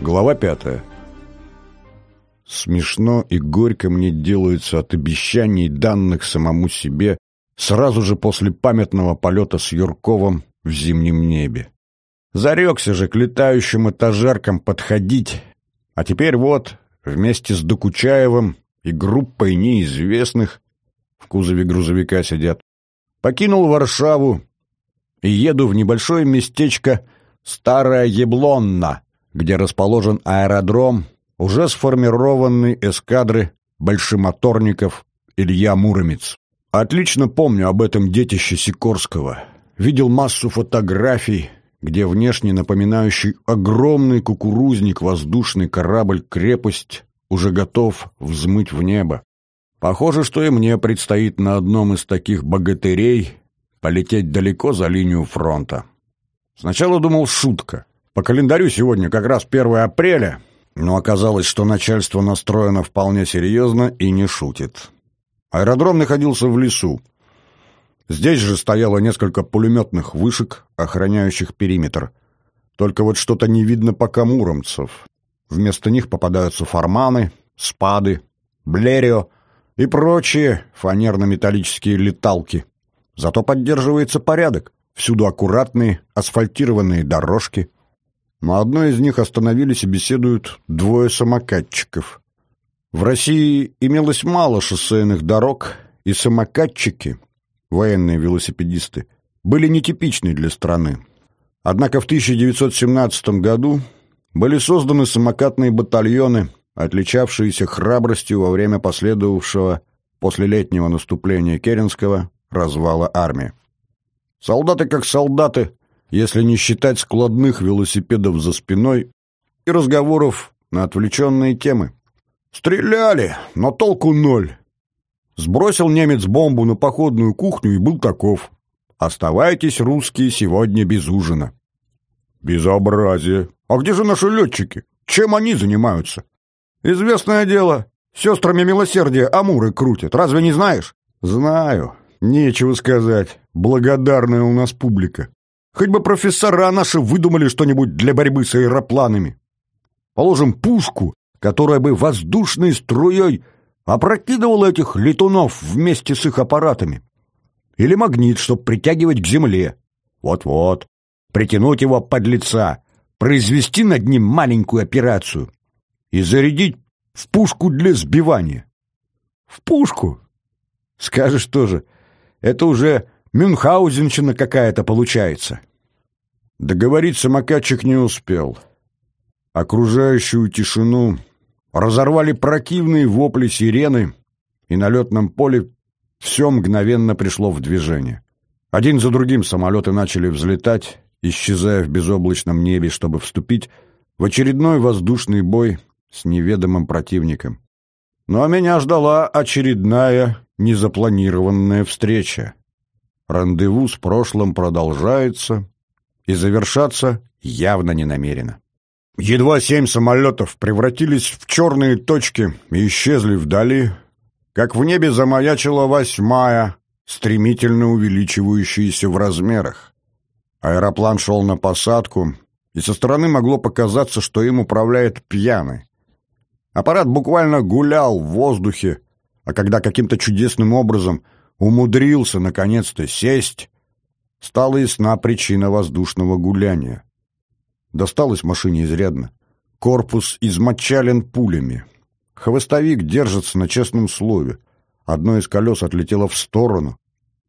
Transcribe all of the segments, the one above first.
Глава пятая. Смешно и горько мне делается от обещаний, данных самому себе, сразу же после памятного полета с Юрковым в зимнем небе. Зарекся же к летающим этажеркам подходить, а теперь вот, вместе с Докучаевым и группой неизвестных, в кузове грузовика сидят, покинул Варшаву и еду в небольшое местечко Старая Еблонна, где расположен аэродром уже сформированной эскадры большемоторников Илья Муромец. Отлично помню об этом детище Сикорского. Видел массу фотографий, где внешне напоминающий огромный кукурузник воздушный корабль-крепость уже готов взмыть в небо. Похоже, что и мне предстоит на одном из таких богатырей полететь далеко за линию фронта. Сначала думал шутка. По календарю сегодня как раз 1 апреля, но оказалось, что начальство настроено вполне серьезно и не шутит. Аэродром находился в лесу. Здесь же стояло несколько пулеметных вышек, охраняющих периметр. Только вот что-то не видно пока муромцев. Вместо них попадаются форманы, спады, блерио и прочие фанерно-металлические леталки. Зато поддерживается порядок. Всюду аккуратные асфальтированные дорожки. На одной из них остановились и беседуют двое самокатчиков. В России имелось мало шоссейных дорог, и самокатчики, военные велосипедисты, были нетипичны для страны. Однако в 1917 году были созданы самокатные батальоны, отличавшиеся храбростью во время последовавшего после летнего наступления Керенского развала армии. Солдаты как солдаты, если не считать складных велосипедов за спиной и разговоров на отвлеченные темы. Стреляли, но толку ноль. Сбросил немец бомбу на походную кухню и был таков. Оставайтесь, русские, сегодня без ужина. Безобразие. А где же наши летчики? Чем они занимаются? Известное дело, сестрами милосердия амуры крутят. Разве не знаешь? Знаю. Нечего сказать. Благодарная у нас публика. Хоть бы профессора наши выдумали что-нибудь для борьбы с аэропланами. Положим пушку, которая бы воздушной струей опрокидывала этих летунов вместе с их аппаратами. Или магнит, чтобы притягивать к земле. Вот-вот. Притянуть его под лица, произвести над ним маленькую операцию и зарядить в пушку для сбивания. В пушку? Скажешь тоже, это уже Мюнхгаузенщина какая-то получается. Договорить самокатчик не успел. Окружающую тишину разорвали противные вопли сирены, и на летном поле все мгновенно пришло в движение. Один за другим самолеты начали взлетать, исчезая в безоблачном небе, чтобы вступить в очередной воздушный бой с неведомым противником. Но меня ждала очередная незапланированная встреча. Рандеву с прошлым продолжается и завершаться явно не намерено. Едва семь самолетов превратились в черные точки и исчезли вдали, как в небе замаячила восьмая, стремительно увеличивающаяся в размерах. Аэроплан шел на посадку, и со стороны могло показаться, что им управляет пьяный. Аппарат буквально гулял в воздухе, а когда каким-то чудесным образом умудрился наконец-то сесть, стала ясна причина воздушного гуляния. Досталось машине изрядно. Корпус измочален пулями. Хвостовик держится на честном слове. Одно из колес отлетело в сторону.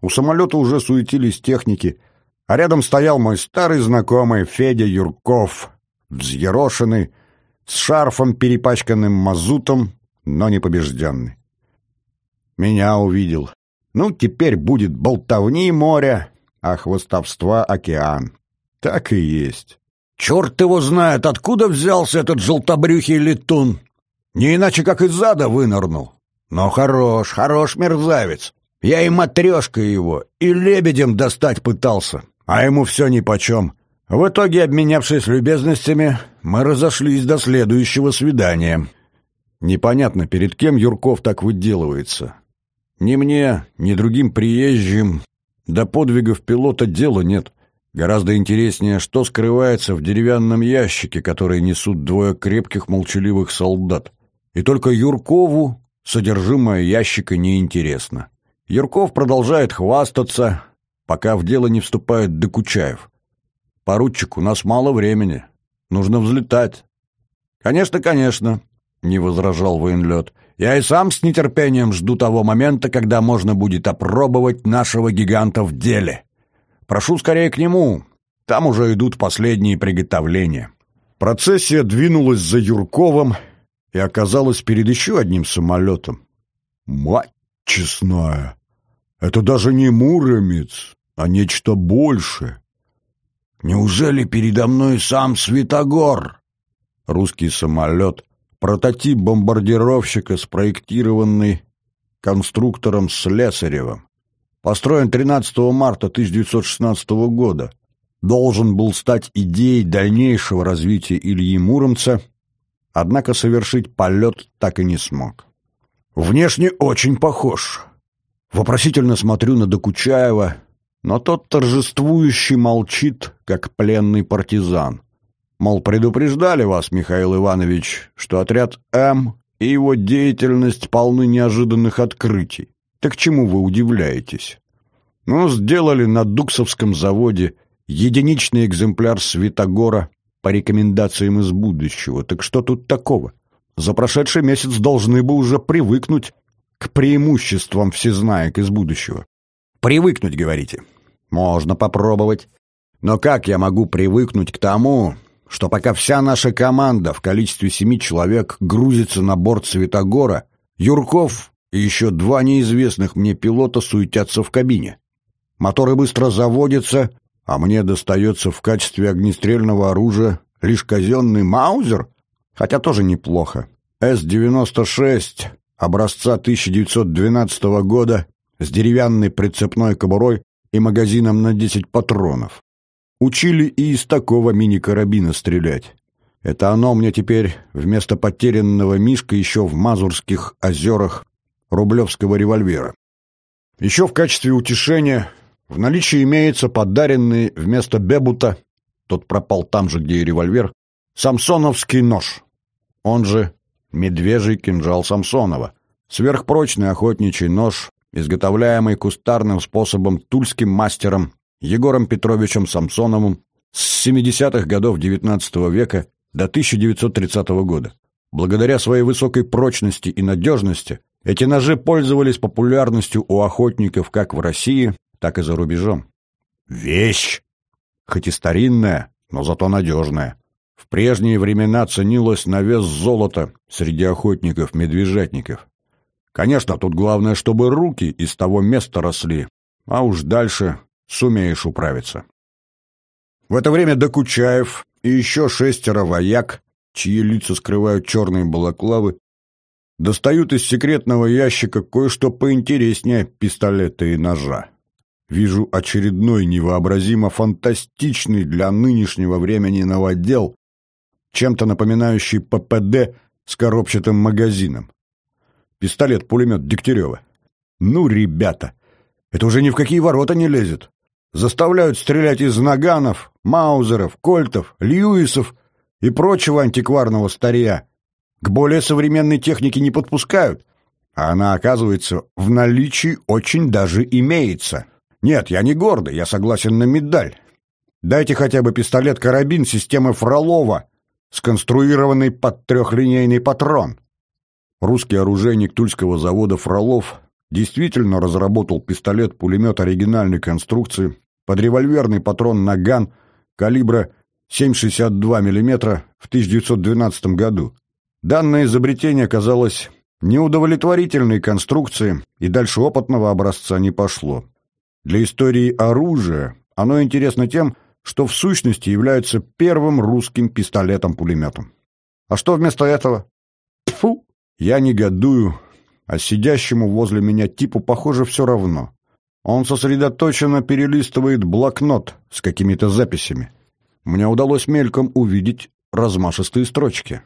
У самолета уже суетились техники, а рядом стоял мой старый знакомый Федя Юрков, взъерошенный, с шарфом, перепачканным мазутом, но не побежденный. Меня увидел. Ну, теперь будет болтовни моря, а хвостовства океан. Так и есть. Черт его знает, откуда взялся этот желтобрюхий летун. Не иначе, как из зада вынырнул. Но хорош, хорош мерзавец. Я и матрешка его, и лебедем достать пытался, а ему все нипочем. В итоге, обменявшись любезностями, мы разошлись до следующего свидания. Непонятно, перед кем Юрков так выделывается. Ни мне, ни другим приезжим до подвигов пилота дела нет. Гораздо интереснее, что скрывается в деревянном ящике, который несут двое крепких молчаливых солдат. И только Юркову содержимое ящика неинтересно. Юрков продолжает хвастаться, пока в дело не вступает Докучаев. «Поручик, у нас мало времени. Нужно взлетать». «Конечно, конечно», — не возражал военлет. «Я и сам с нетерпением жду того момента, когда можно будет опробовать нашего гиганта в деле». Прошу скорее к нему. Там уже идут последние приготовления. Процессия двинулась за Юрковым и оказалась перед еще одним самолетом. Мать честная! Это даже не Муромец, а нечто большее. Неужели передо мной сам Святогор? Русский самолет, прототип бомбардировщика, спроектированный конструктором Слесаревым построен 13 марта 1916 года, должен был стать идеей дальнейшего развития Ильи Муромца, однако совершить полет так и не смог. Внешне очень похож. Вопросительно смотрю на Докучаева, но тот торжествующе молчит, как пленный партизан. Мол, предупреждали вас, Михаил Иванович, что отряд М и его деятельность полны неожиданных открытий. Так чему вы удивляетесь? Ну, сделали на Дуксовском заводе единичный экземпляр Светогора по рекомендациям из будущего. Так что тут такого? За прошедший месяц должны бы уже привыкнуть к преимуществам всезнаек из будущего. Привыкнуть, говорите? Можно попробовать. Но как я могу привыкнуть к тому, что пока вся наша команда в количестве семи человек грузится на борт Светогора, Юрков и еще два неизвестных мне пилота суетятся в кабине. Моторы быстро заводятся, а мне достается в качестве огнестрельного оружия лишь казенный «Маузер», хотя тоже неплохо. С-96 образца 1912 года с деревянной прицепной кобурой и магазином на 10 патронов. Учили и из такого мини-карабина стрелять. Это оно мне теперь вместо потерянного мишка еще в Мазурских озерах рублевского револьвера. Еще в качестве утешения в наличии имеется подаренный вместо бебута, тот пропал там же, где и револьвер, самсоновский нож, он же медвежий кинжал Самсонова, сверхпрочный охотничий нож, изготовляемый кустарным способом тульским мастером Егором Петровичем Самсоновым с 70-х годов XIX века до 1930 года. Благодаря своей высокой прочности и надежности эти ножи пользовались популярностью у охотников как в России, так и за рубежом. Вещь! Хоть и старинная, но зато надежная. В прежние времена ценилась на вес золота среди охотников-медвежатников. Конечно, тут главное, чтобы руки из того места росли, а уж дальше сумеешь управиться. В это время Докучаев и еще шестеро вояк, чьи лица скрывают черные балаклавы, достают из секретного ящика кое-что поинтереснее пистолета и ножа. Вижу очередной невообразимо фантастичный для нынешнего времени новодел, чем-то напоминающий ППД с коробчатым магазином. Пистолет-пулемет Дегтярева. Ну, ребята, это уже ни в какие ворота не лезет. Заставляют стрелять из наганов, маузеров, кольтов, льюисов и прочего антикварного старья. К более современной технике не подпускают, а она, оказывается, в наличии очень даже имеется. Нет, я не гордый, я согласен на медаль. Дайте хотя бы пистолет-карабин системы Фролова, сконструированный под трехлинейный патрон. Русский оружейник Тульского завода «Фролов» действительно разработал пистолет-пулемет оригинальной конструкции под револьверный патрон «Наган» калибра 7,62 мм в 1912 году. Данное изобретение оказалось неудовлетворительной конструкцией и дальше опытного образца не пошло. Для истории оружия оно интересно тем, что в сущности является первым русским пистолетом-пулеметом. А что вместо этого? Тьфу! Я негодую, а сидящему возле меня типу, похоже, все равно. Он сосредоточенно перелистывает блокнот с какими-то записями. Мне удалось мельком увидеть размашистые строчки.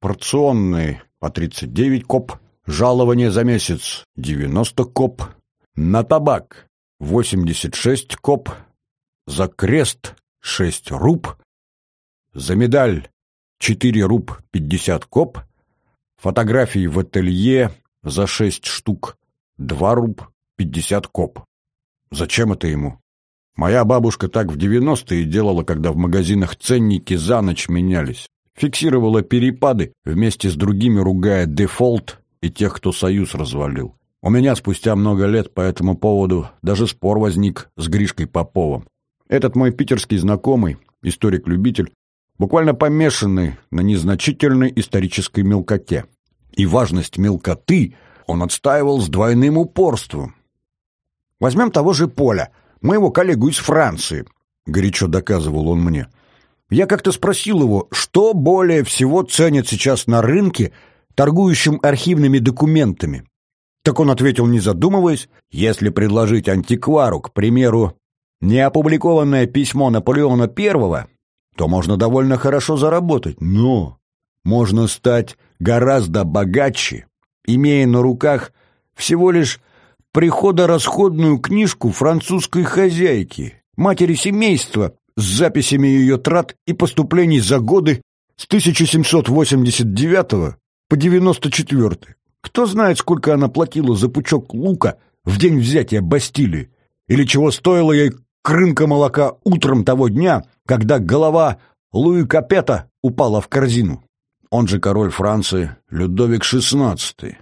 Порционные по 39 коп, жалование за месяц 90 коп, на табак 86 коп, за крест шесть руб, за медаль четыре руб пятьдесят коп, фотографии в ателье за шесть штук два руб пятьдесят коп. Зачем это ему? Моя бабушка так в девяностые делала, когда в магазинах ценники за ночь менялись. Фиксировала перепады, вместе с другими ругая дефолт и тех, кто союз развалил. У меня спустя много лет по этому поводу даже спор возник с Гришкой Поповым. Этот мой питерский знакомый, историк-любитель, буквально помешанный на незначительной исторической мелкоте. И важность мелкоты он отстаивал с двойным упорством. Возьмем того же Поля, моего коллегу из Франции, горячо доказывал он мне. Я как-то спросил его, что более всего ценят сейчас на рынке, торгующим архивными документами. Так он ответил, не задумываясь, если предложить антиквару, к примеру, неопубликованное письмо Наполеона I, то можно довольно хорошо заработать, но можно стать гораздо богаче, имея на руках всего лишь приходо-расходную книжку французской хозяйки, матери семейства, с записями ее трат и поступлений за годы с 1789 по 94. Кто знает, сколько она платила за пучок лука в день взятия Бастилии, или чего стоила ей крынка молока утром того дня, когда голова Луи Капета упала в корзину. Он же король Франции Людовик XVI,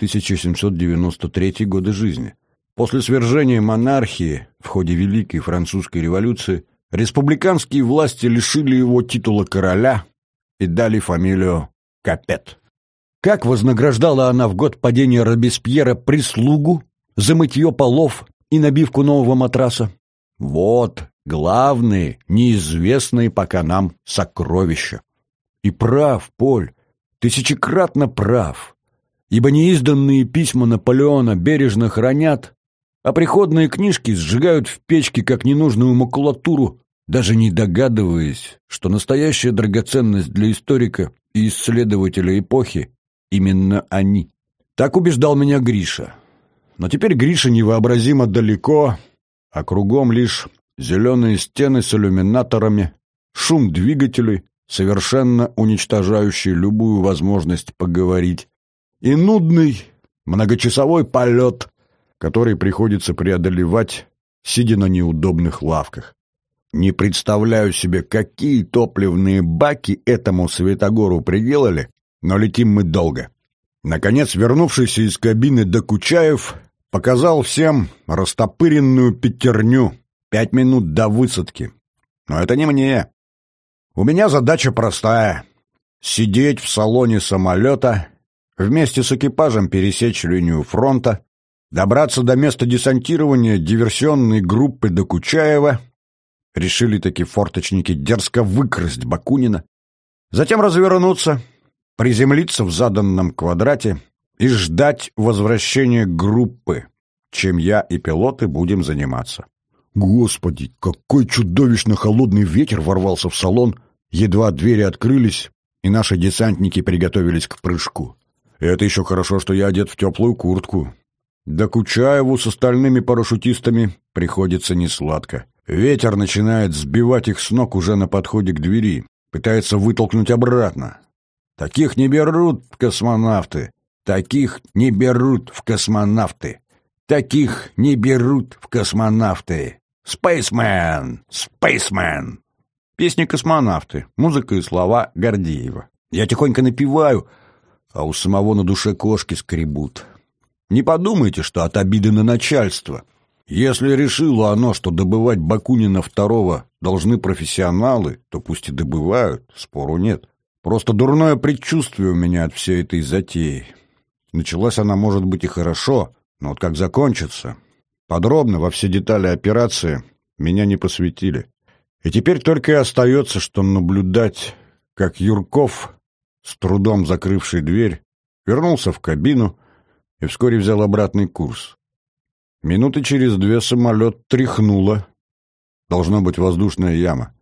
1754-1793 годы жизни. После свержения монархии в ходе Великой Французской революции республиканские власти лишили его титула короля и дали фамилию Капет. Как вознаграждала она в год падения Робеспьера прислугу за мытье полов и набивку нового матраса? Вот главные, неизвестные пока нам сокровища. И прав, Поль, тысячекратно прав, ибо неизданные письма Наполеона бережно хранят, а приходные книжки сжигают в печке как ненужную макулатуру, даже не догадываясь, что настоящая драгоценность для историка и исследователя эпохи именно они. Так убеждал меня Гриша. Но теперь Гриша невообразимо далеко, а кругом лишь зеленые стены с иллюминаторами, шум двигателей, совершенно уничтожающий любую возможность поговорить, и нудный многочасовой полет, который приходится преодолевать, сидя на неудобных лавках. Не представляю себе, какие топливные баки этому Светогору приделали, но летим мы долго. Наконец, вернувшийся из кабины Докучаев показал всем растопыренную пятерню. Пять минут до высадки. Но это не мне. У меня задача простая — сидеть в салоне самолета, вместе с экипажем пересечь линию фронта, добраться до места десантирования диверсионной группы Докучаева Решили таки форточники дерзко выкрасть Бакунина, затем развернуться, приземлиться в заданном квадрате и ждать возвращения группы, чем я и пилоты будем заниматься. Господи, какой чудовищно холодный ветер ворвался в салон, едва двери открылись, и наши десантники приготовились к прыжку. Это еще хорошо, что я одет в теплую куртку. Да Кучаеву с остальными парашютистами приходится несладко. Ветер начинает сбивать их с ног уже на подходе к двери, пытается вытолкнуть обратно. Таких не берут в космонавты. Таких не берут в космонавты. Таких не берут в космонавты. Спейсмен! Спейсмен! Песни «Космонавты», музыка и слова Гордеева. Я тихонько напеваю, а у самого на душе кошки скребут. Не подумайте, что от обиды на начальство — если решило оно, что добывать Бакунина второго должны профессионалы, то пусть и добывают, спору нет. Просто дурное предчувствие у меня от всей этой затеи. Началась она, может быть, и хорошо, но вот как закончится... Подробно во все детали операции меня не посвятили. И теперь только и остается, что наблюдать, как Юрков, с трудом закрывший дверь, вернулся в кабину и вскоре взял обратный курс. Минуты через две самолет тряхнуло. Должна быть воздушная яма.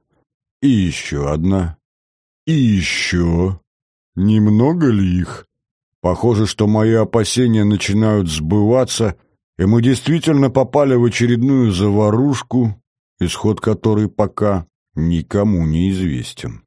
И еще одна. И еще. Немного ли их? Похоже, что мои опасения начинают сбываться, и мы действительно попали в очередную заварушку, исход которой пока никому не известен.